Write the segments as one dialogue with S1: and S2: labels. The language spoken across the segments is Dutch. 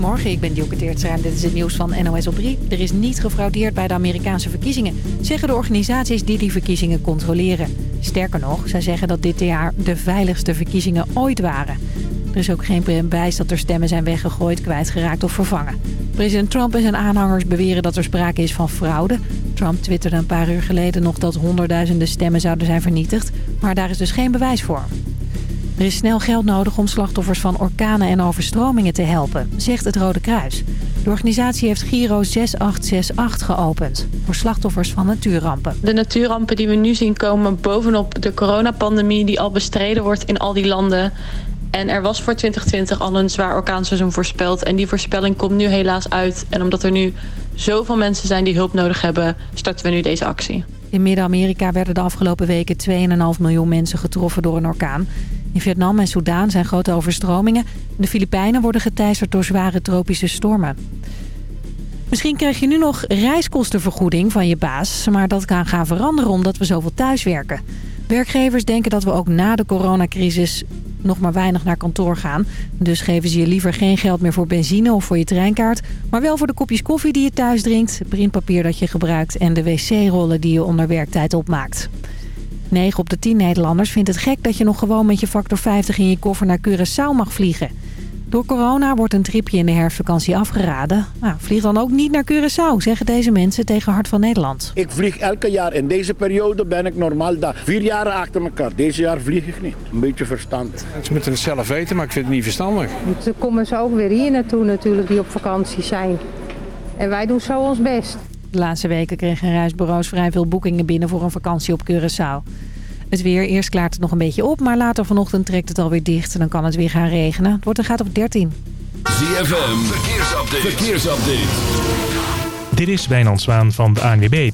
S1: Goedemorgen, ik ben Dielke Teertstra en dit is het nieuws van NOS op 3. Er is niet gefraudeerd bij de Amerikaanse verkiezingen, zeggen de organisaties die die verkiezingen controleren. Sterker nog, zij zeggen dat dit jaar de veiligste verkiezingen ooit waren. Er is ook geen bewijs dat er stemmen zijn weggegooid, kwijtgeraakt of vervangen. President Trump en zijn aanhangers beweren dat er sprake is van fraude. Trump twitterde een paar uur geleden nog dat honderdduizenden stemmen zouden zijn vernietigd. Maar daar is dus geen bewijs voor. Er is snel geld nodig om slachtoffers van orkanen en overstromingen te helpen, zegt het Rode Kruis. De organisatie heeft Giro 6868 geopend voor slachtoffers van natuurrampen.
S2: De natuurrampen die we nu zien komen bovenop de coronapandemie die al bestreden wordt in al die landen. En er was voor 2020 al een zwaar orkaanseizoen voorspeld. En die voorspelling komt nu helaas uit. En omdat er nu zoveel mensen zijn die hulp nodig hebben, starten we nu deze actie.
S1: In Midden-Amerika werden de afgelopen weken 2,5 miljoen mensen getroffen door een orkaan. In Vietnam en Soudaan zijn grote overstromingen. De Filipijnen worden geteisterd door zware tropische stormen. Misschien krijg je nu nog reiskostenvergoeding van je baas... maar dat kan gaan veranderen omdat we zoveel thuiswerken. Werkgevers denken dat we ook na de coronacrisis nog maar weinig naar kantoor gaan. Dus geven ze je liever geen geld meer voor benzine of voor je treinkaart... maar wel voor de kopjes koffie die je thuis drinkt... printpapier dat je gebruikt en de wc-rollen die je onder werktijd opmaakt. 9 op de 10 Nederlanders vindt het gek dat je nog gewoon met je factor 50 in je koffer naar Curaçao mag vliegen. Door corona wordt een tripje in de herfstvakantie afgeraden. Nou, vlieg dan ook niet naar Curaçao, zeggen deze mensen tegen Hart van Nederland.
S3: Ik vlieg elke jaar. In deze periode ben ik normaal daar. Vier jaren achter elkaar. Deze jaar vlieg ik niet. Een beetje verstand.
S4: Ze moeten het zelf weten, maar ik vind het niet verstandig.
S5: Ze komen ze ook weer hier naartoe natuurlijk, die op vakantie zijn. En wij doen zo ons best.
S1: De laatste weken kregen reisbureaus vrij veel boekingen binnen voor een vakantie op Curaçao. Het weer, eerst klaart het nog een beetje op, maar later vanochtend trekt het alweer dicht. En dan kan het weer gaan regenen. Het wordt een gaat op 13.
S6: ZFM, verkeersupdate. verkeersupdate.
S7: Dit is Wijnand Zwaan van de ANWB.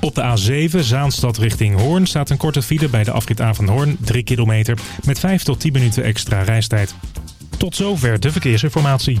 S7: Op de A7 Zaanstad richting Hoorn staat een korte file bij de afrit A van Hoorn, 3 kilometer, met 5 tot 10 minuten extra reistijd. Tot zover de verkeersinformatie.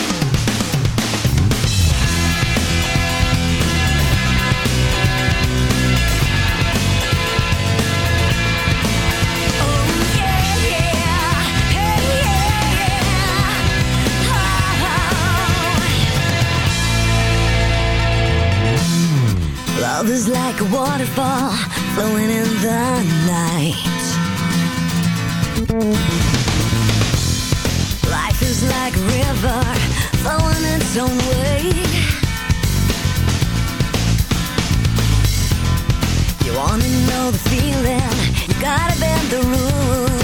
S8: Is like a waterfall flowing in the night. Life is like a river flowing its own way. You wanna know the feeling? You gotta bend the rules.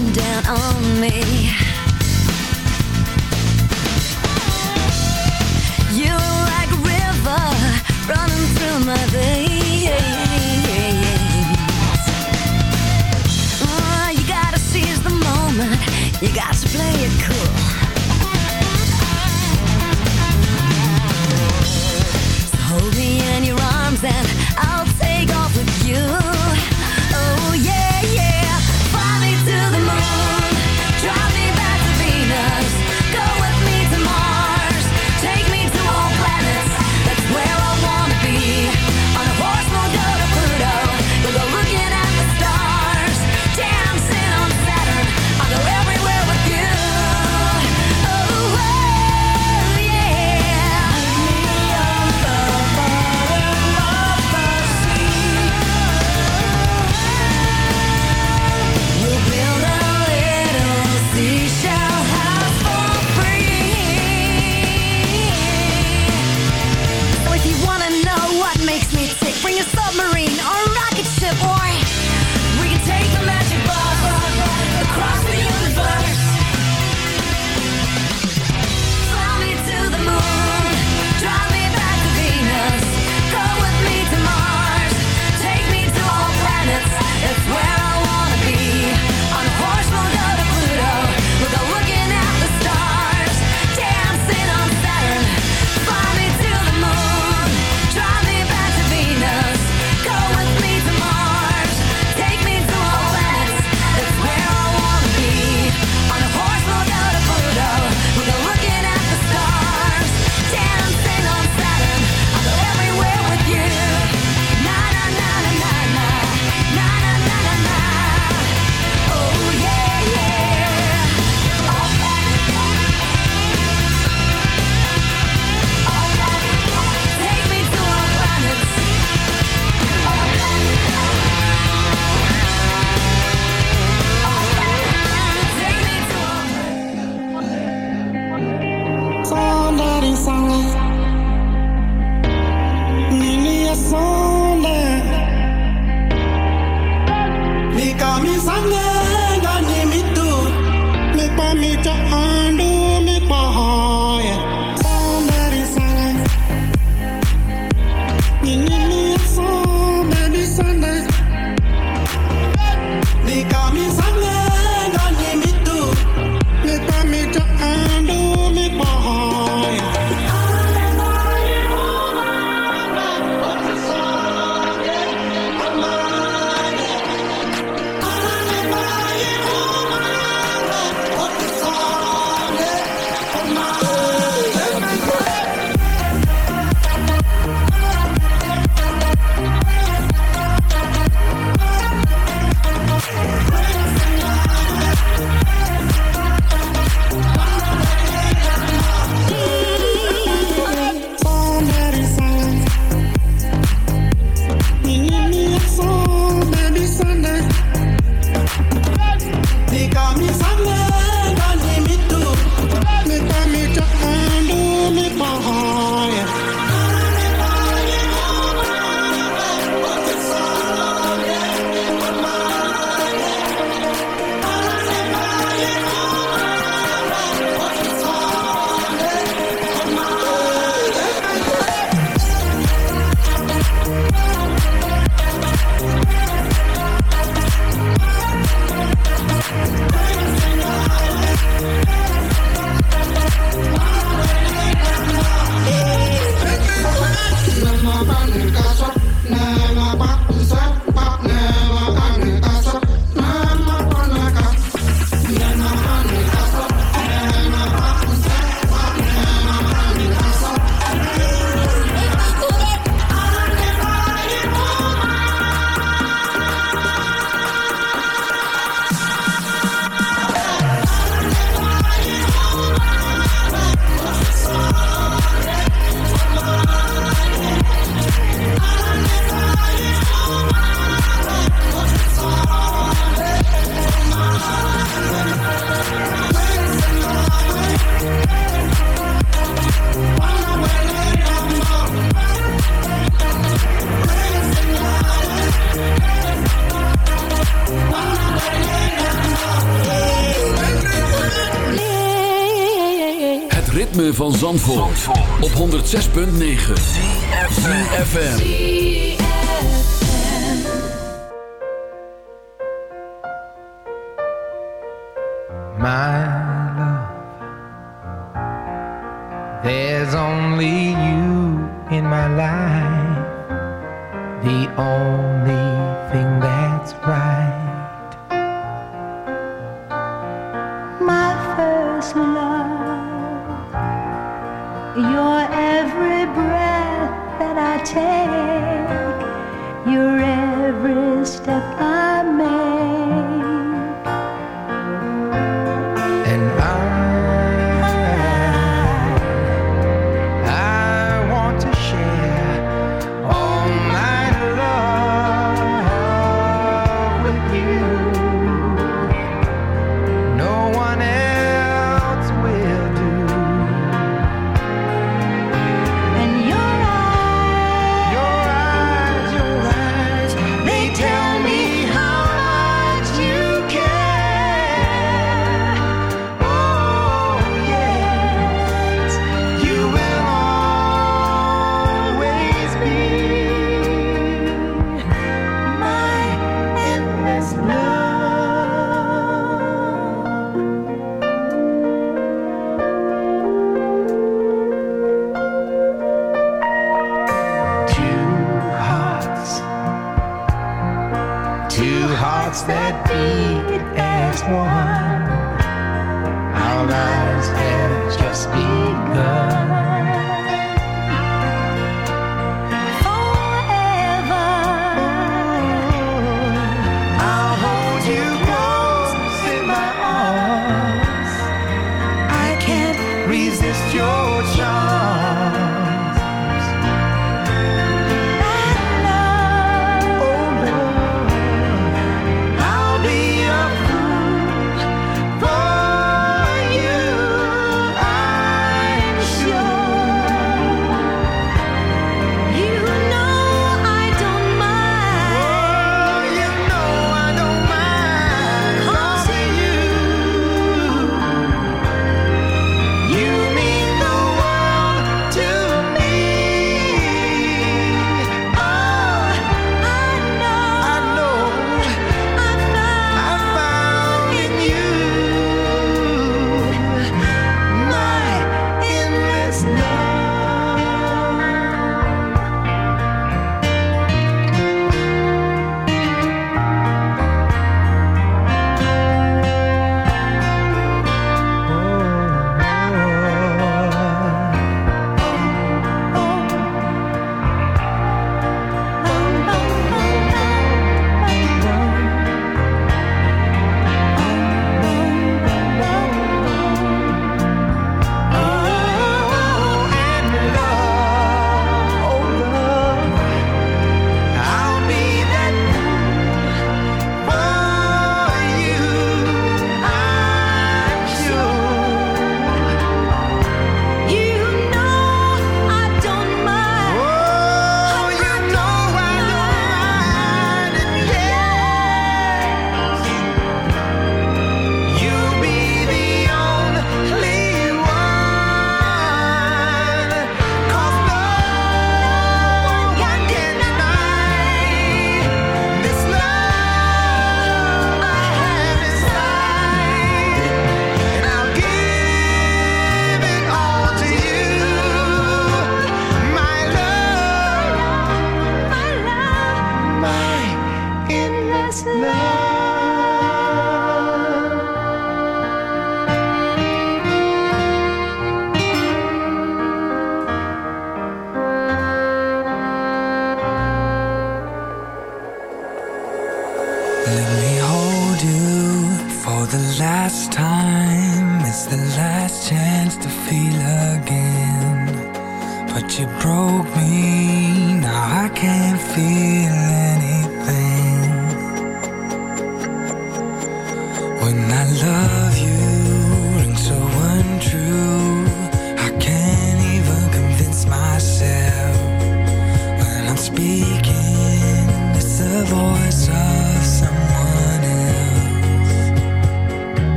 S8: Flashing down on me. You're like a river running through my veins. Oh, you gotta seize the moment. You got to play it cool.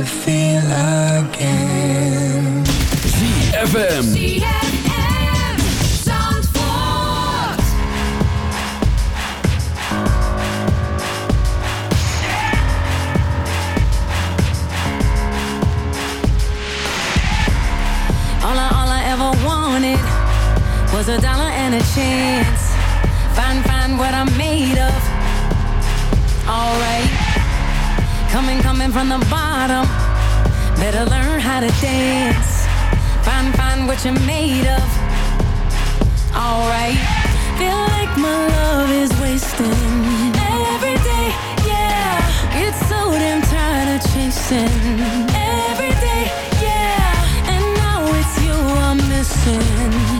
S8: to
S9: feel again.
S6: ZFM.
S10: was a dollar and a chance. Find, find what I'm made of. Alright, coming, coming from the bottom bottom. Better learn how to dance. Find, find what you're made of. Alright. Feel like my love is wasting every day. Yeah. It's so damn tired of chasing every day. Yeah. And now it's you I'm missing.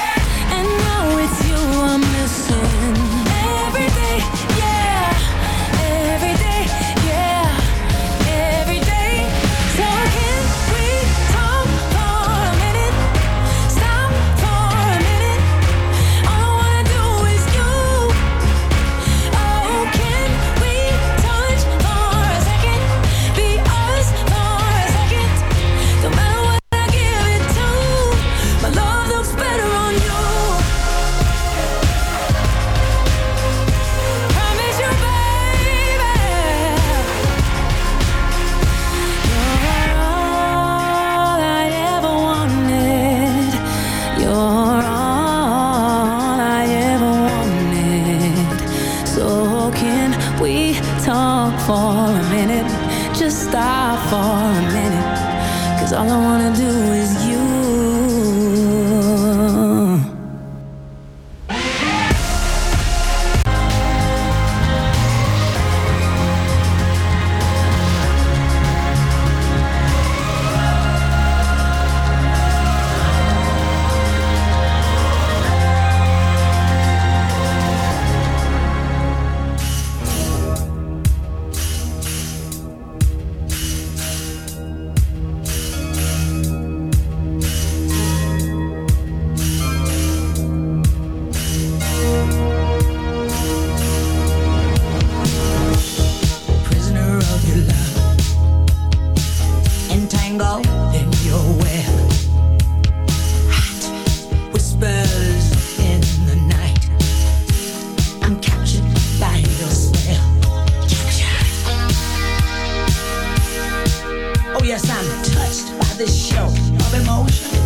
S11: Emotion.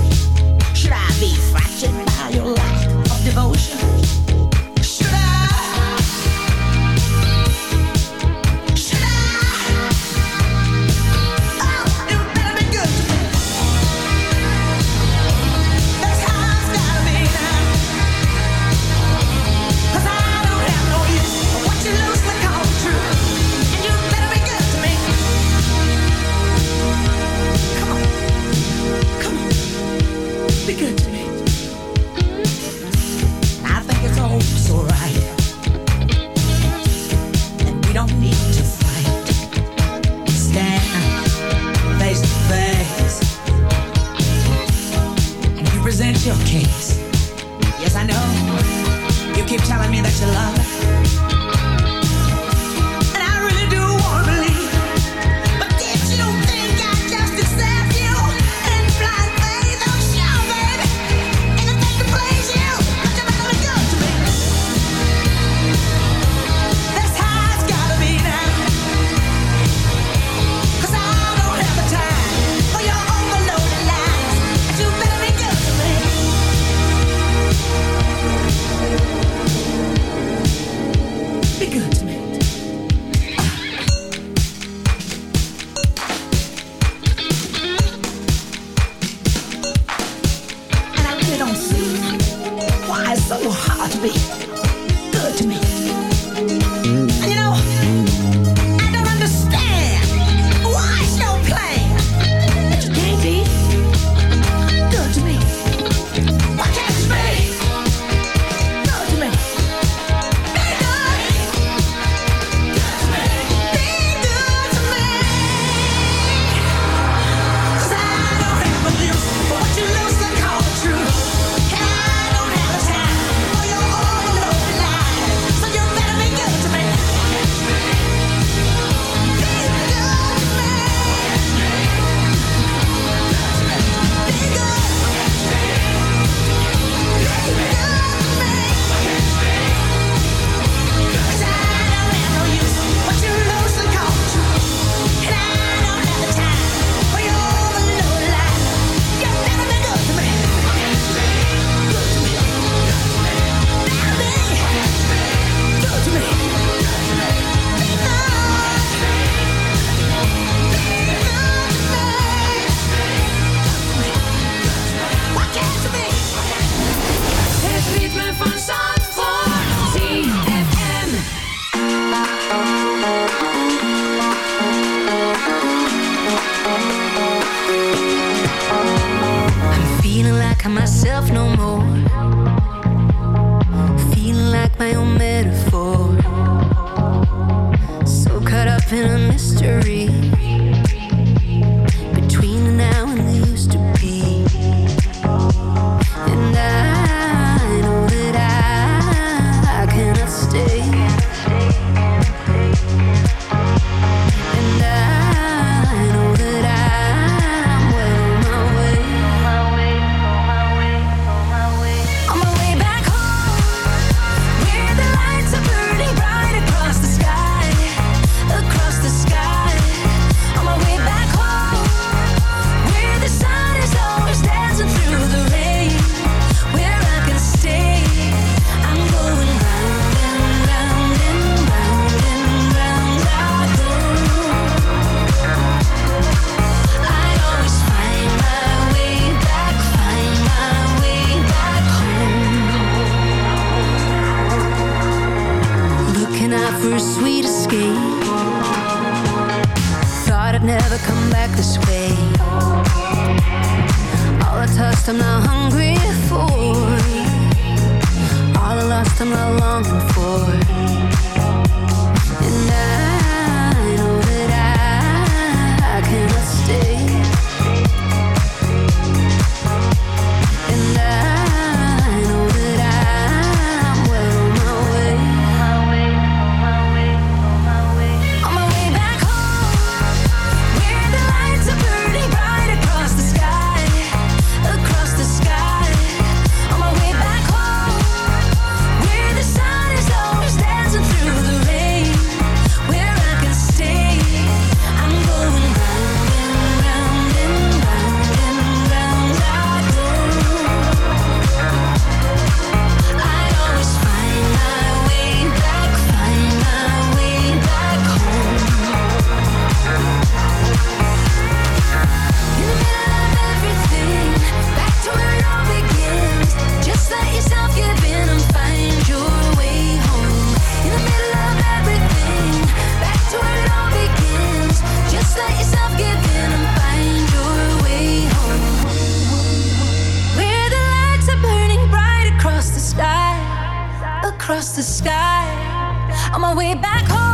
S10: On my way back home,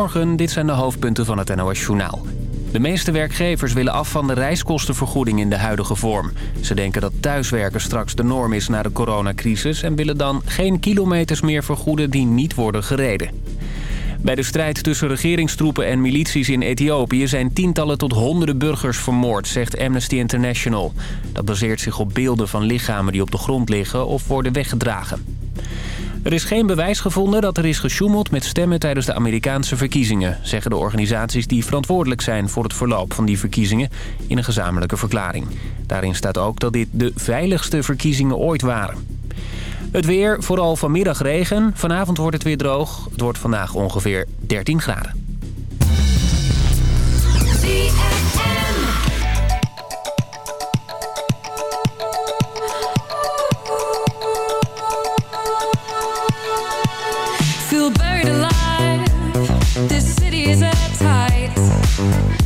S12: Goedemorgen, dit zijn de hoofdpunten van het NOS-journaal. De meeste werkgevers willen af van de reiskostenvergoeding in de huidige vorm. Ze denken dat thuiswerken straks de norm is na de coronacrisis... en willen dan geen kilometers meer vergoeden die niet worden gereden. Bij de strijd tussen regeringstroepen en milities in Ethiopië... zijn tientallen tot honderden burgers vermoord, zegt Amnesty International. Dat baseert zich op beelden van lichamen die op de grond liggen of worden weggedragen. Er is geen bewijs gevonden dat er is gesjoemeld met stemmen tijdens de Amerikaanse verkiezingen... zeggen de organisaties die verantwoordelijk zijn voor het verloop van die verkiezingen in een gezamenlijke verklaring. Daarin staat ook dat dit de veiligste verkiezingen ooit waren. Het weer, vooral vanmiddag regen. Vanavond wordt het weer droog. Het wordt vandaag ongeveer 13 graden.
S10: Mm-hmm.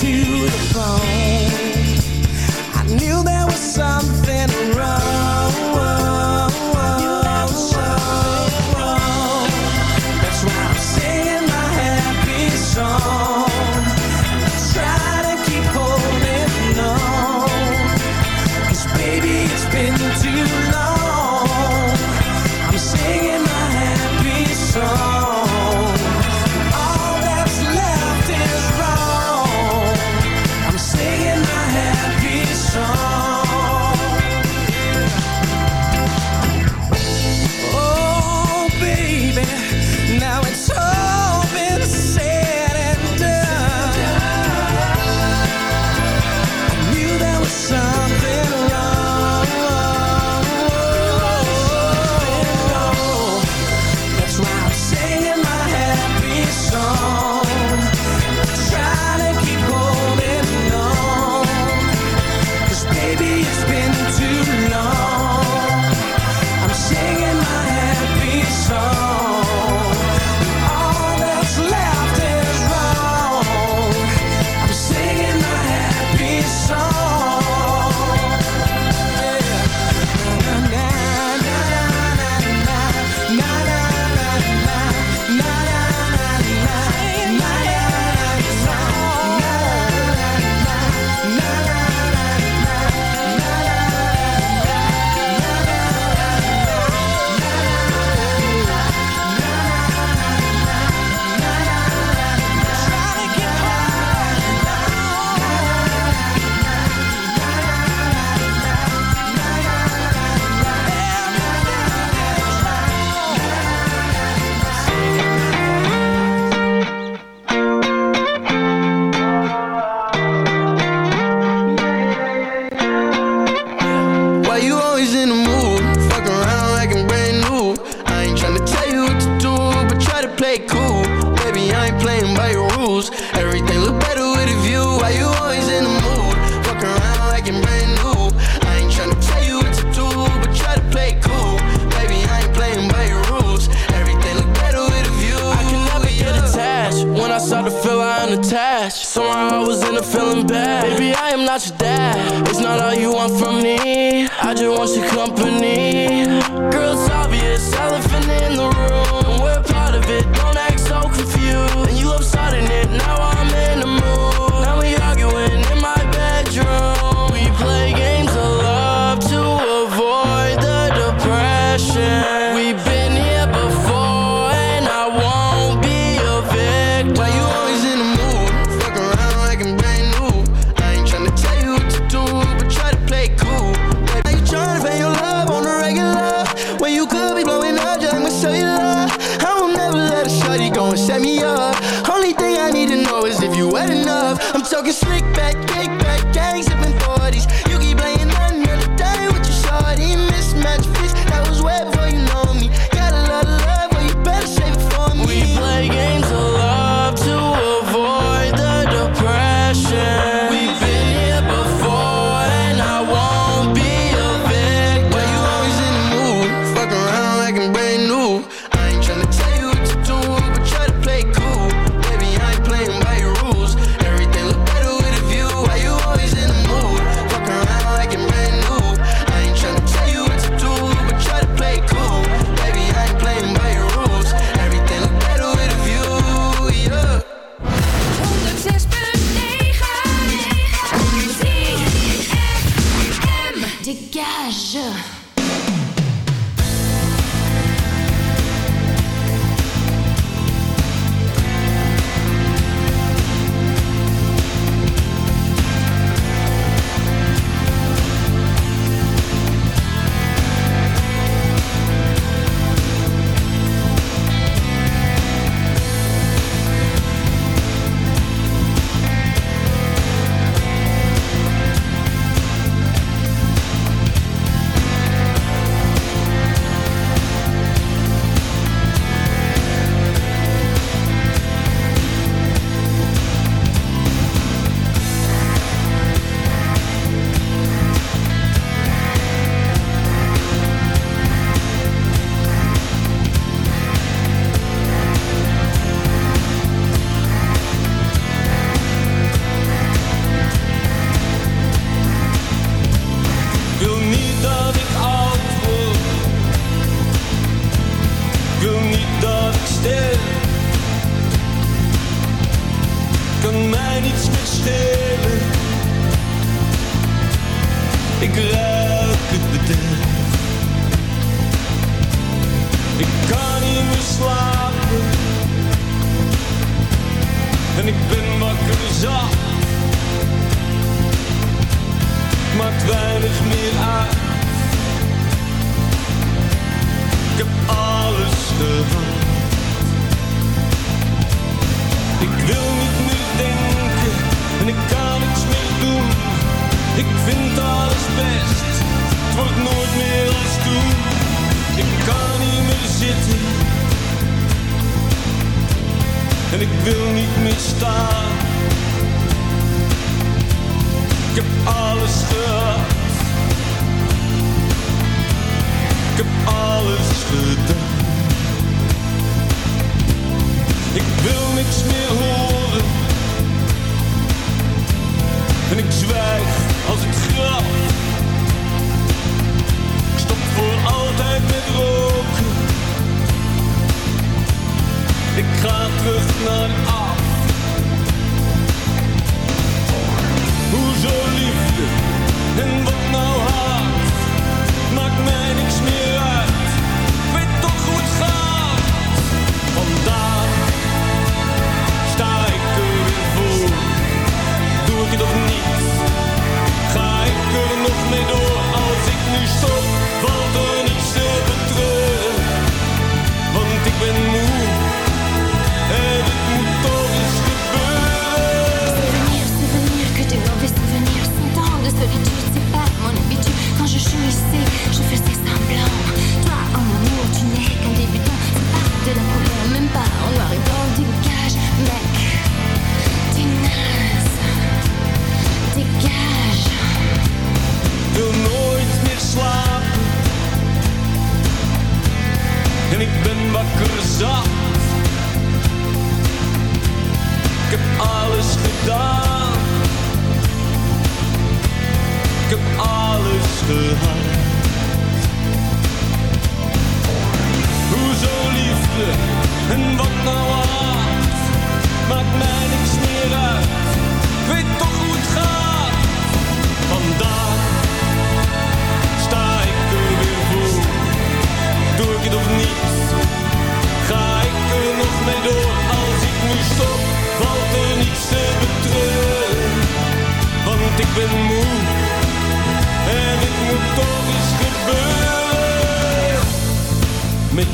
S10: To the
S13: bone. I knew there was something wrong.
S14: her.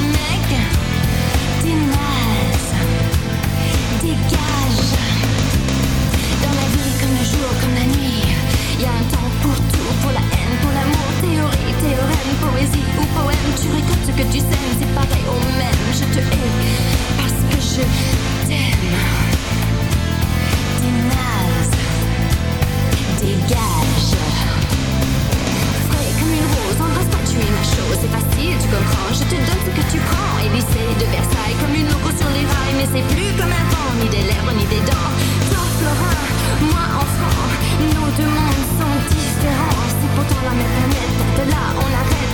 S15: Mec, dénale, dégage. Dans la vie, comme le jour, comme la nuit, y'a un temps pour tout, pour la haine, pour l'amour. Théorie, théorème, poésie ou poème, tu récoltes ce que tu sais. C'est pareil au même. Je te hais parce que je t'aime. Dénale, dégage. c'est facile, tu comprends. Je te donne ce que tu prends. Élysée de Versailles, comme une loco sur les rails. Mais c'est plus comme un avant, ni des lèvres, ni des dents. Toi, Florin, moi, enfant Nos deux mondes sont différents. C'est pourtant la même planète, porte là, on
S6: l'arrête.